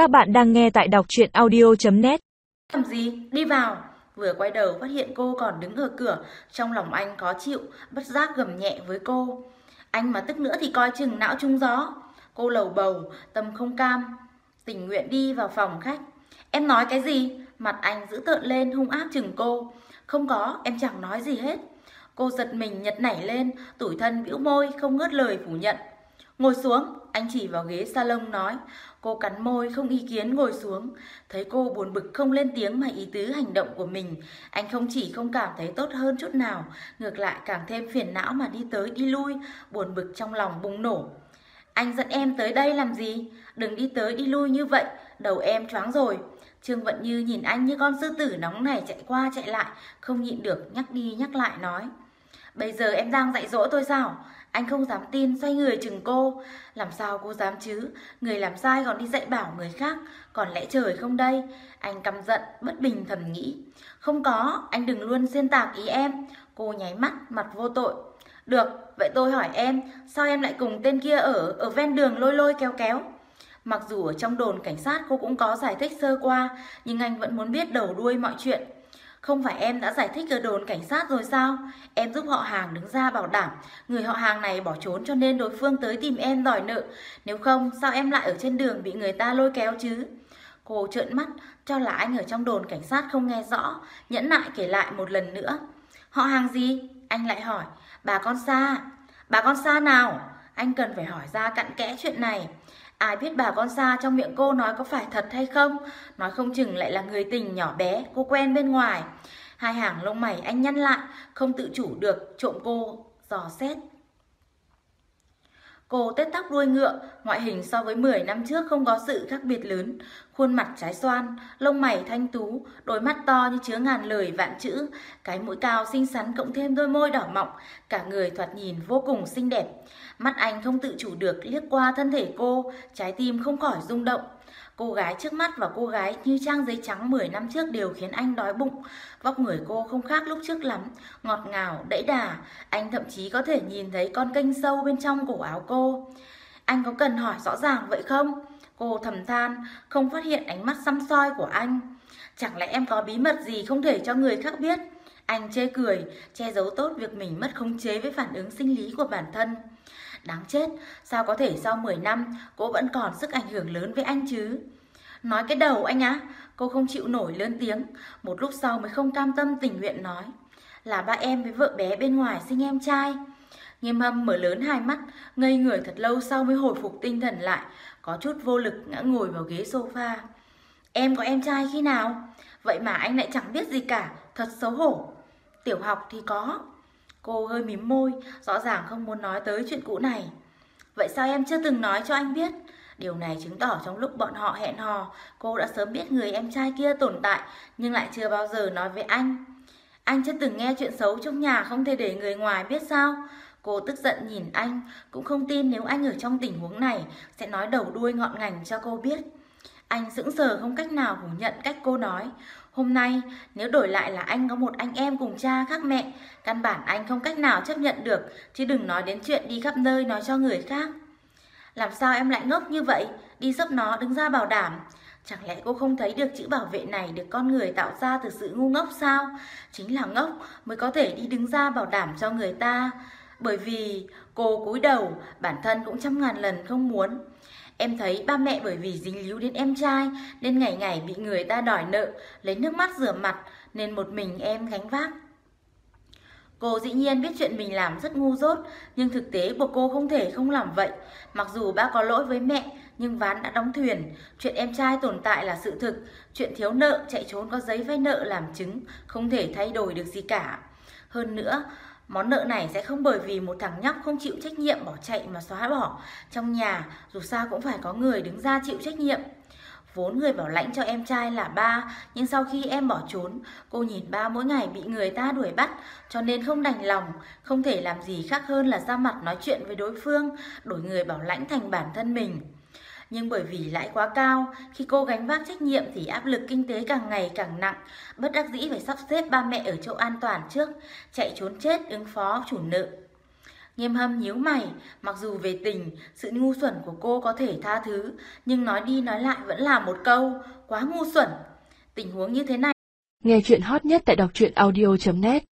Các bạn đang nghe tại đọc chuyện audio.net Làm gì? Đi vào. Vừa quay đầu phát hiện cô còn đứng ở cửa, trong lòng anh khó chịu, bất giác gầm nhẹ với cô. Anh mà tức nữa thì coi chừng não trung gió. Cô lầu bầu, tâm không cam, tình nguyện đi vào phòng khách. Em nói cái gì? Mặt anh giữ tợn lên hung ác chừng cô. Không có, em chẳng nói gì hết. Cô giật mình nhật nảy lên, tủi thân bĩu môi, không ngớt lời phủ nhận. Ngồi xuống, anh chỉ vào ghế salon nói. Cô cắn môi không ý kiến ngồi xuống. Thấy cô buồn bực không lên tiếng mà ý tứ hành động của mình. Anh không chỉ không cảm thấy tốt hơn chút nào, ngược lại càng thêm phiền não mà đi tới đi lui, buồn bực trong lòng bùng nổ. Anh dẫn em tới đây làm gì? Đừng đi tới đi lui như vậy, đầu em choáng rồi. Trương Vận Như nhìn anh như con sư tử nóng này chạy qua chạy lại, không nhịn được nhắc đi nhắc lại nói. Bây giờ em đang dạy dỗ tôi sao? Anh không dám tin xoay người chừng cô. Làm sao cô dám chứ? Người làm sai còn đi dạy bảo người khác. Còn lẽ trời không đây? Anh căm giận, bất bình thầm nghĩ. Không có, anh đừng luôn xuyên tạc ý em. Cô nháy mắt, mặt vô tội. Được, vậy tôi hỏi em, Sao em lại cùng tên kia ở ở ven đường lôi lôi kéo kéo? Mặc dù ở trong đồn cảnh sát cô cũng có giải thích sơ qua, Nhưng anh vẫn muốn biết đầu đuôi mọi chuyện không phải em đã giải thích ở đồn cảnh sát rồi sao? Em giúp họ hàng đứng ra bảo đảm, Người họ hàng này bỏ trốn cho nên đối phương tới tìm em đòi nợ Nếu không, sao em lại ở trên đường bị người ta lôi kéo chứ? Cô trợn mắt, cho là anh ở trong đồn cảnh sát không nghe rõ, Nhẫn nại kể lại một lần nữa Họ hàng gì? Anh lại hỏi Bà con xa Bà con xa nào? Anh cần phải hỏi ra cặn kẽ chuyện này Ai biết bà con xa trong miệng cô nói có phải thật hay không? Nói không chừng lại là người tình nhỏ bé, Cô quen bên ngoài. Hai hàng lông mày anh nhăn lại, Không tự chủ được trộm cô dò xét. Cô tết tóc đuôi ngựa, ngoại hình so với 10 năm trước không có sự khác biệt lớn. Khuôn mặt trái xoan, lông mày thanh tú, đôi mắt to như chứa ngàn lời vạn chữ, cái mũi cao xinh xắn cộng thêm đôi môi đỏ mọng, cả người thoạt nhìn vô cùng xinh đẹp. Mắt anh không tự chủ được liếc qua thân thể cô, trái tim không khỏi rung động. Cô gái trước mắt và cô gái như trang giấy trắng 10 năm trước đều khiến anh đói bụng. Vóc người cô không khác lúc trước lắm, ngọt ngào, đẫy đà. Anh thậm chí có thể nhìn thấy con kênh sâu bên trong cổ áo cô. Anh có cần hỏi rõ ràng vậy không? Cô thầm than, không phát hiện ánh mắt xăm soi của anh. Chẳng lẽ em có bí mật gì không thể cho người khác biết? Anh chê cười, che giấu tốt việc mình mất khống chế với phản ứng sinh lý của bản thân. Đáng chết, sao có thể sau 10 năm cô vẫn còn sức ảnh hưởng lớn với anh chứ? Nói cái đầu anh á, cô không chịu nổi lớn tiếng, một lúc sau mới không cam tâm tình nguyện nói. Là ba em với vợ bé bên ngoài sinh em trai. Nghiêm hâm mở lớn hai mắt, ngây người thật lâu sau mới hồi phục tinh thần lại, có chút vô lực ngã ngồi vào ghế sofa. Em có em trai khi nào? Vậy mà anh lại chẳng biết gì cả, thật xấu hổ. Tiểu học thì có. Cô hơi mím môi, rõ ràng không muốn nói tới chuyện cũ này. Vậy sao em chưa từng nói cho anh biết? Điều này chứng tỏ trong lúc bọn họ hẹn hò, cô đã sớm biết người em trai kia tồn tại, nhưng lại chưa bao giờ nói với anh. Anh chưa từng nghe chuyện xấu trong nhà không thể để người ngoài biết sao? Cô tức giận nhìn anh, cũng không tin nếu anh ở trong tình huống này sẽ nói đầu đuôi ngọn ngành cho cô biết. Anh sững sờ không cách nào phủ nhận cách cô nói. Hôm nay, nếu đổi lại là anh có một anh em cùng cha khác mẹ, căn bản anh không cách nào chấp nhận được, chứ đừng nói đến chuyện đi khắp nơi nói cho người khác. Làm sao em lại ngốc như vậy, đi giúp nó đứng ra bảo đảm. Chẳng lẽ cô không thấy được chữ bảo vệ này được con người tạo ra từ sự ngu ngốc sao? Chính là ngốc mới có thể đi đứng ra bảo đảm cho người ta. Bởi vì cô cúi đầu, bản thân cũng trăm ngàn lần không muốn. Em thấy ba mẹ bởi vì dính líu đến em trai nên ngày ngày bị người ta đòi nợ, lấy nước mắt rửa mặt nên một mình em gánh vác. Cô dĩ nhiên biết chuyện mình làm rất ngu dốt, nhưng thực tế của cô không thể không làm vậy. Mặc dù ba có lỗi với mẹ, nhưng ván đã đóng thuyền. Chuyện em trai tồn tại là sự thực, chuyện thiếu nợ, chạy trốn có giấy vay nợ làm chứng, không thể thay đổi được gì cả. Hơn nữa, Món nợ này sẽ không bởi vì một thằng nhóc không chịu trách nhiệm bỏ chạy mà xóa bỏ. Trong nhà, dù sao cũng phải có người đứng ra chịu trách nhiệm. Vốn người bảo lãnh cho em trai là ba, nhưng sau khi em bỏ trốn, cô nhìn ba mỗi ngày bị người ta đuổi bắt, cho nên không đành lòng, không thể làm gì khác hơn là ra mặt nói chuyện với đối phương, đổi người bảo lãnh thành bản thân mình. Nhưng bởi vì lãi quá cao, khi cô gánh vác trách nhiệm thì áp lực kinh tế càng ngày càng nặng, bất đắc dĩ phải sắp xếp ba mẹ ở chỗ an toàn trước, chạy trốn chết ứng phó chủ nợ. Nghiêm hâm nhíu mày, mặc dù về tình, sự ngu xuẩn của cô có thể tha thứ, nhưng nói đi nói lại vẫn là một câu, quá ngu xuẩn. Tình huống như thế này. Nghe chuyện hot nhất tại đọc truyện audio.net